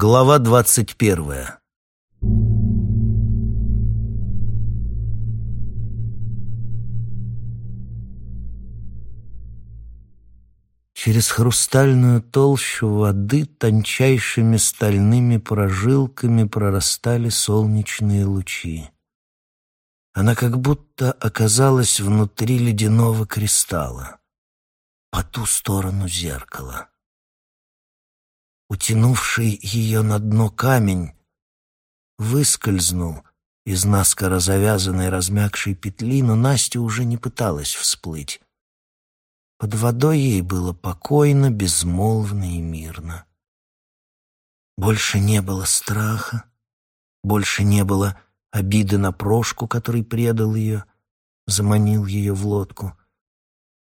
Глава двадцать первая Через хрустальную толщу воды тончайшими стальными прожилками прорастали солнечные лучи. Она как будто оказалась внутри ледяного кристалла, по ту сторону зеркала. Утянувший ее на дно камень выскользнул из наскоро завязанной размягшей петли, но Настя уже не пыталась всплыть. Под водой ей было покойно, безмолвно и мирно. Больше не было страха, больше не было обиды на Прошку, который предал ее, заманил ее в лодку.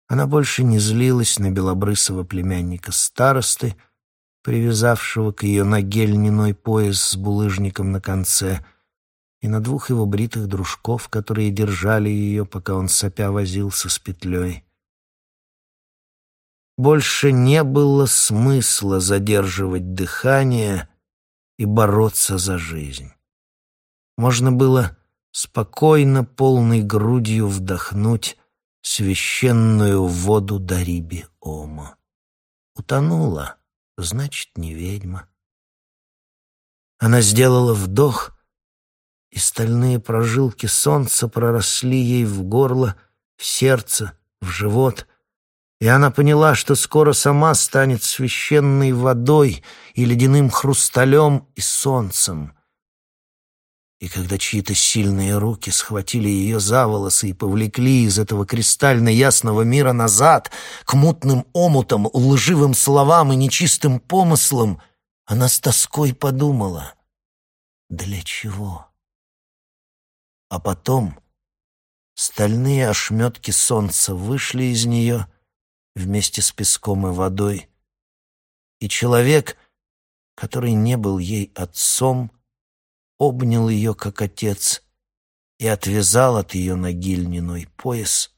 Она больше не злилась на белобрысого племянника старосты, привязавшего к ее ноге льняной пояс с булыжником на конце, и на двух его бритых дружков, которые держали ее, пока он сопя возился с петлей. Больше не было смысла задерживать дыхание и бороться за жизнь. Можно было спокойно, полной грудью вдохнуть священную воду Дариби Ома. Утонула, значит, не ведьма. Она сделала вдох, и стальные прожилки солнца проросли ей в горло, в сердце, в живот — и она поняла, что скоро сама станет священной водой и ледяным хрусталем и солнцем. И когда чьи-то сильные руки схватили ее за волосы и повлекли из этого кристально ясного мира назад, к мутным омутам, лживым словам и нечистым помыслам, она с тоской подумала, для чего? А потом стальные ошметки солнца вышли из нее — вместе с песком и водой. И человек, который не был ей отцом, обнял ее как отец и отвязал от ее ноги льняной пояс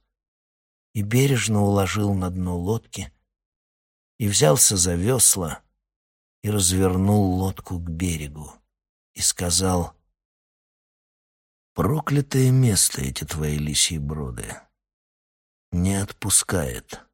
и бережно уложил на дно лодки и взялся за весла и развернул лодку к берегу и сказал «Проклятое место эти твои лисьи броды не отпускает».